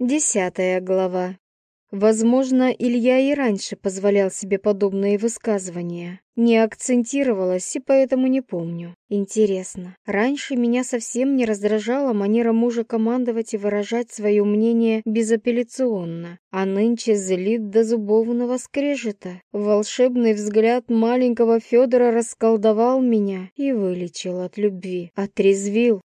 Десятая глава. Возможно, Илья и раньше позволял себе подобные высказывания. Не акцентировалась и поэтому не помню. Интересно, раньше меня совсем не раздражала манера мужа командовать и выражать свое мнение безапелляционно, а нынче злит до зубовного скрежета. Волшебный взгляд маленького Федора расколдовал меня и вылечил от любви, отрезвил,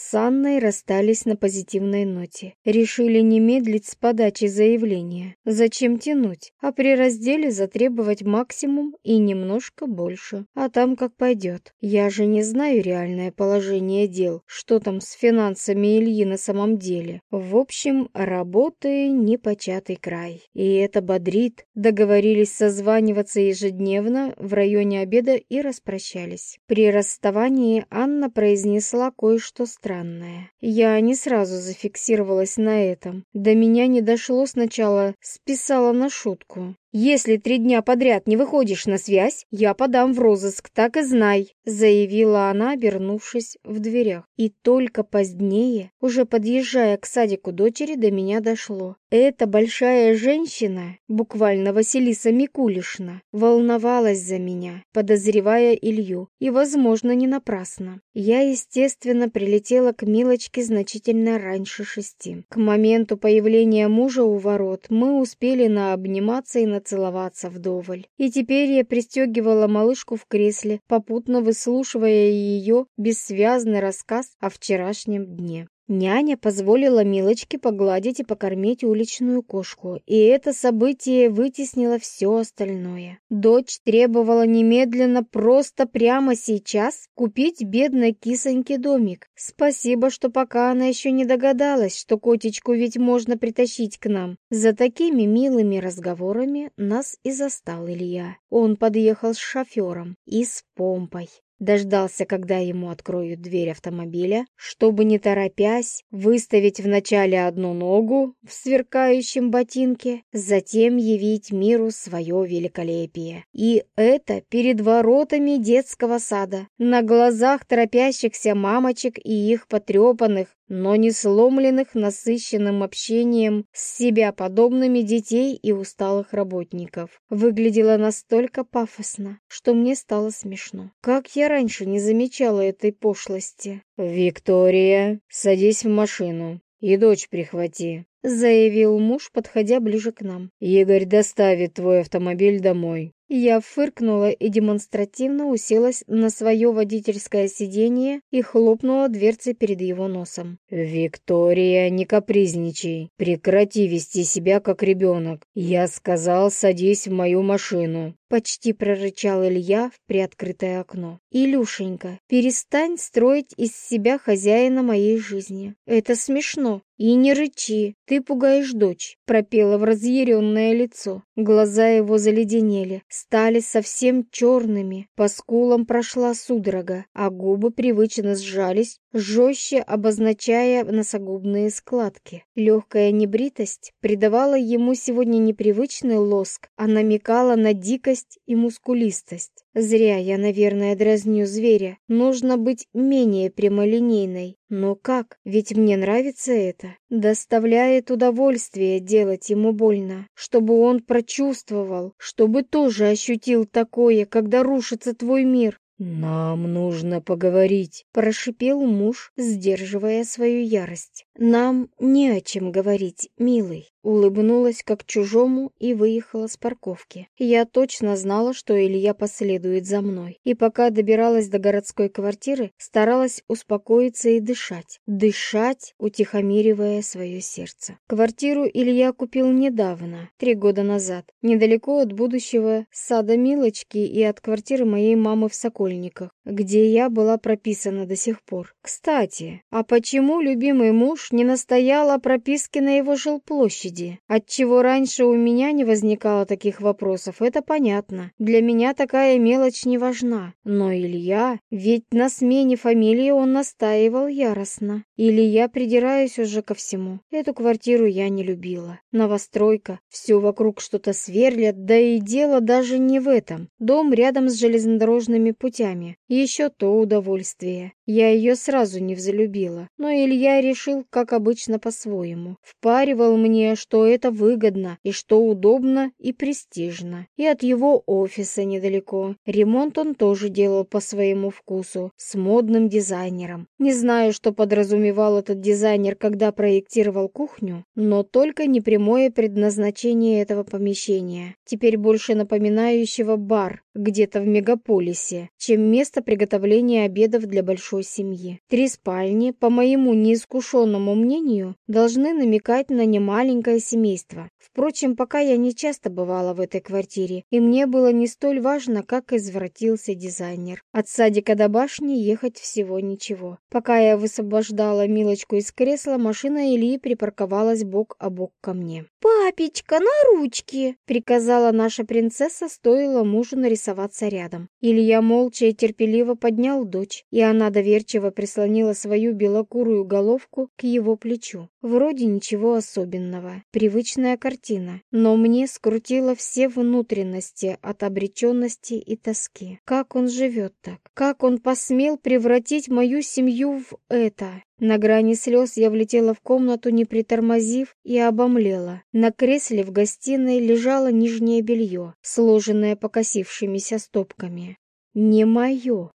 с Анной расстались на позитивной ноте. Решили не медлить с подачей заявления. Зачем тянуть? А при разделе затребовать максимум и немножко больше. А там как пойдет. Я же не знаю реальное положение дел. Что там с финансами Ильи на самом деле. В общем, работы непочатый край. И это бодрит. Договорились созваниваться ежедневно в районе обеда и распрощались. При расставании Анна произнесла кое-что странное странное. Я не сразу зафиксировалась на этом. До меня не дошло сначала, списала на шутку. «Если три дня подряд не выходишь на связь, я подам в розыск, так и знай», заявила она, обернувшись в дверях. И только позднее, уже подъезжая к садику дочери, до меня дошло. Эта большая женщина, буквально Василиса Микулишна, волновалась за меня, подозревая Илью, и, возможно, не напрасно. Я, естественно, прилетела к Милочке значительно раньше шести. К моменту появления мужа у ворот мы успели наобниматься и на целоваться вдоволь. И теперь я пристегивала малышку в кресле, попутно выслушивая ее бессвязный рассказ о вчерашнем дне. Няня позволила Милочке погладить и покормить уличную кошку, и это событие вытеснило все остальное. Дочь требовала немедленно, просто прямо сейчас, купить бедной кисоньке домик. Спасибо, что пока она еще не догадалась, что котечку ведь можно притащить к нам. За такими милыми разговорами нас и застал Илья. Он подъехал с шофером и с помпой. Дождался, когда ему откроют дверь автомобиля, чтобы, не торопясь, выставить вначале одну ногу в сверкающем ботинке, затем явить миру свое великолепие. И это перед воротами детского сада, на глазах торопящихся мамочек и их потрепанных, но не сломленных насыщенным общением с себя подобными детей и усталых работников. Выглядело настолько пафосно, что мне стало смешно. Как я раньше не замечала этой пошлости? «Виктория, садись в машину и дочь прихвати», — заявил муж, подходя ближе к нам. «Игорь доставит твой автомобиль домой». Я фыркнула и демонстративно уселась на свое водительское сиденье и хлопнула дверцей перед его носом. «Виктория, не капризничай. Прекрати вести себя как ребенок. Я сказал, садись в мою машину». Почти прорычал Илья в приоткрытое окно. «Илюшенька, перестань строить из себя хозяина моей жизни. Это смешно. И не рычи, ты пугаешь дочь», — пропела в разъяренное лицо. Глаза его заледенели, стали совсем черными, по скулам прошла судорога, а губы привычно сжались, жестче обозначая носогубные складки. Легкая небритость придавала ему сегодня непривычный лоск, а намекала на дикость и мускулистость. Зря я, наверное, дразню зверя. Нужно быть менее прямолинейной. Но как? Ведь мне нравится это. Доставляет удовольствие делать ему больно, чтобы он прочувствовал, чтобы тоже ощутил такое, когда рушится твой мир. «Нам нужно поговорить», — прошипел муж, сдерживая свою ярость. «Нам не о чем говорить, милый», — улыбнулась как чужому и выехала с парковки. Я точно знала, что Илья последует за мной, и пока добиралась до городской квартиры, старалась успокоиться и дышать. Дышать, утихомиривая свое сердце. Квартиру Илья купил недавно, три года назад, недалеко от будущего сада Милочки и от квартиры моей мамы в Сокольниках, где я была прописана до сих пор. Кстати, а почему любимый муж не настоял о прописке на его жилплощади? Прежде. Отчего раньше у меня не возникало таких вопросов, это понятно. Для меня такая мелочь не важна. Но Илья, ведь на смене фамилии он настаивал яростно. Или я придираюсь уже ко всему. Эту квартиру я не любила. Новостройка, все вокруг что-то сверлят, да и дело даже не в этом. Дом рядом с железнодорожными путями. Еще то удовольствие. Я ее сразу не взлюбила, но Илья решил, как обычно, по-своему. Впаривал мне, что это выгодно, и что удобно и престижно. И от его офиса недалеко. Ремонт он тоже делал по своему вкусу, с модным дизайнером. Не знаю, что подразумевал этот дизайнер, когда проектировал кухню, но только непрямое предназначение этого помещения, теперь больше напоминающего бар где-то в мегаполисе, чем место приготовления обедов для большой семьи. Три спальни, по моему неискушенному мнению, должны намекать на немаленькое семейство. Впрочем, пока я не часто бывала в этой квартире, и мне было не столь важно, как извратился дизайнер. От садика до башни ехать всего ничего. Пока я высвобождала Милочку из кресла, машина Ильи припарковалась бок о бок ко мне. «Папечка, на ручки!» — приказала наша принцесса, стоило мужу нарисоваться рядом. Илья молча и терпеливо поднял дочь, и она доверчиво прислонила свою белокурую головку к его плечу. Вроде ничего особенного, привычная картина, но мне скрутило все внутренности от обреченности и тоски. Как он живет так? Как он посмел превратить мою семью в это? На грани слез я влетела в комнату, не притормозив, и обомлела. На кресле в гостиной лежало нижнее белье, сложенное покосившимися стопками. Не мое.